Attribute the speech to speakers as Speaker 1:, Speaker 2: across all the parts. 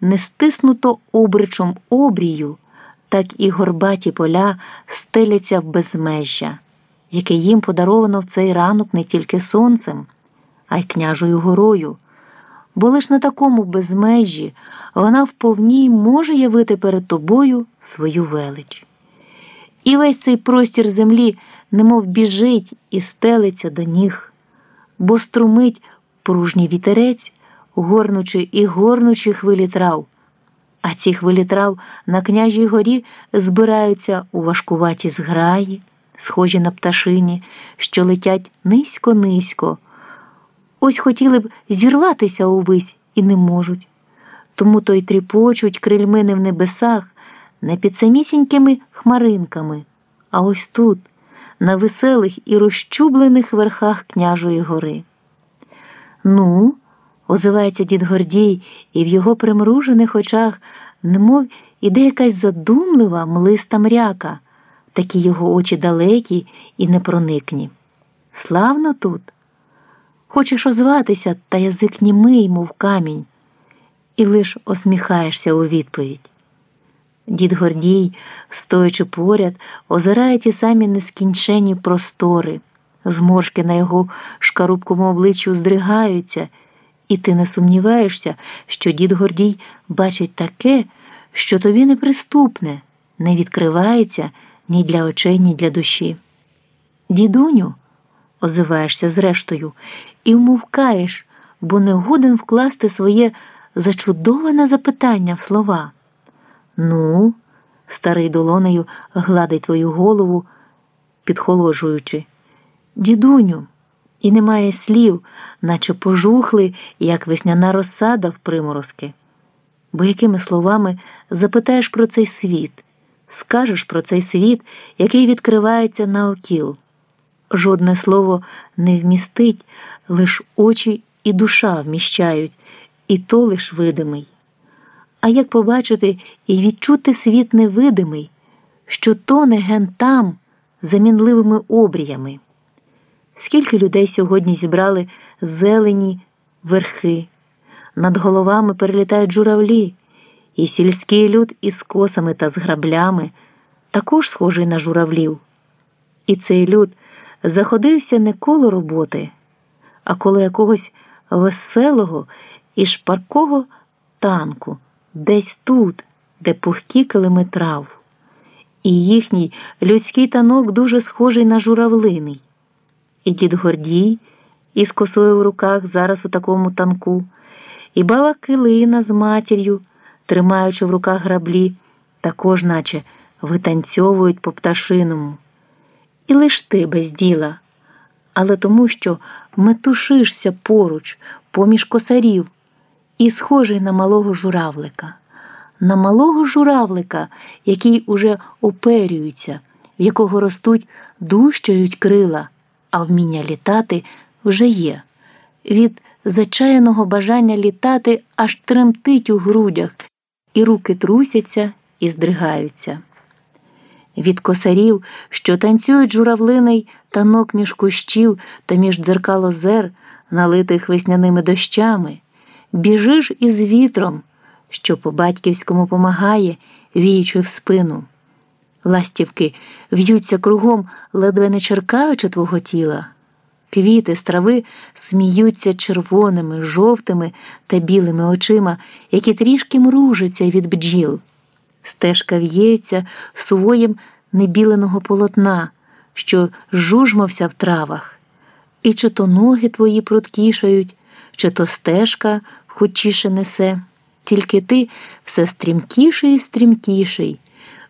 Speaker 1: не стиснуто обричом обрію, так і горбаті поля стеляться в безмежжя, яке їм подаровано в цей ранок не тільки сонцем, а й княжою горою. Бо лиш на такому безмежжі вона вповній може явити перед тобою свою велич. І весь цей простір землі немов біжить і стелиться до ніг, бо струмить пружній вітерець, горнучи і горнучи хвилі трав. А ці хвилі трав на княжій горі збираються у важкуваті зграї, схожі на пташині, що летять низько-низько. Ось хотіли б зірватися увесь і не можуть. Тому то й тріпочуть крильми не в небесах, не під самісінькими хмаринками, а ось тут, на веселих і розчублених верхах княжої гори. Ну, озивається дід Гордій, і в його примружених очах, немов іде якась задумлива, млиста мряка, такі його очі далекі і непроникні. Славно тут. Хочеш озватися, та язик німий, мов камінь, і лиш осміхаєшся у відповідь. Дід Гордій, стоячи поряд, озирає ті самі нескінчені простори, зморшки на його шкарубкому обличчю здригаються, і ти не сумніваєшся, що дід Гордій бачить таке, що тобі неприступне, не відкривається ні для очей, ні для душі. Дідуню, озиваєшся зрештою, і вмовкаєш, бо не годен вкласти своє зачудоване запитання в слова. Ну, старий долонею гладить твою голову, підхолоджуючи. Дідуню, і немає слів, наче пожухли, як весняна розсада в приморозки. Бо якими словами запитаєш про цей світ, скажеш про цей світ, який відкривається на окіл. Жодне слово не вмістить, лиш очі і душа вміщають, і то лиш видимий. А як побачити і відчути світ невидимий, що тоне ген там замінливими обріями? Скільки людей сьогодні зібрали зелені верхи, над головами перелітають журавлі, і сільський люд із косами та з граблями також схожий на журавлів. І цей люд заходився не коло роботи, а коло якогось веселого і шпаркого танку, десь тут, де пухкі килими трав. І їхній людський танок дуже схожий на журавлиний. І дід Гордій із косою в руках зараз у такому танку, і баба Килина з матір'ю, тримаючи в руках граблі, також, наче витанцьовують по пташиному. І лиш ти без діла, але тому, що метушишся поруч, поміж косарів, і схожий на малого журавлика, на малого журавлика, який уже оперюється, в якого ростуть, дущають крила а вміння літати вже є. Від зачаяного бажання літати аж тремтить у грудях, і руки трусяться і здригаються. Від косарів, що танцюють журавлиний танок між кущів та між дзеркалозер, налитих весняними дощами, біжиш із вітром, що по батьківському помагає, віючи в спину. Ластівки в'ються кругом, ледве не черкаючи твого тіла. Квіти з трави сміються червоними, жовтими та білими очима, які трішки мружаться від бджіл. Стежка в'ється сувоєм небіленого полотна, що жужмався в травах. І чи то ноги твої пруткішають, чи то стежка худчіше несе, тільки ти все стрімкіший і стрімкіший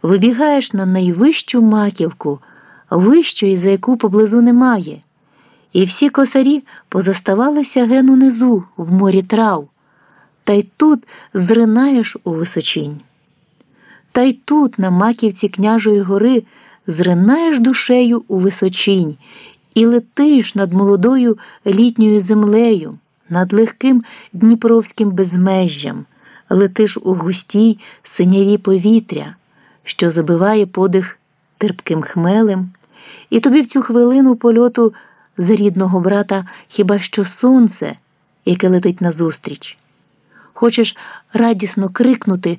Speaker 1: вибігаєш на найвищу маківку, вищої, за яку поблизу немає, і всі косарі позаставалися ген унизу в морі трав, та й тут зринаєш у височинь. Та й тут, на маківці княжої гори, зринаєш душею у височинь і летиш над молодою літньою землею, над легким дніпровським безмежжям, летиш у густій синяві повітря що забиває подих терпким хмелем, і тобі в цю хвилину польоту з рідного брата хіба що сонце, яке летить назустріч. Хочеш радісно крикнути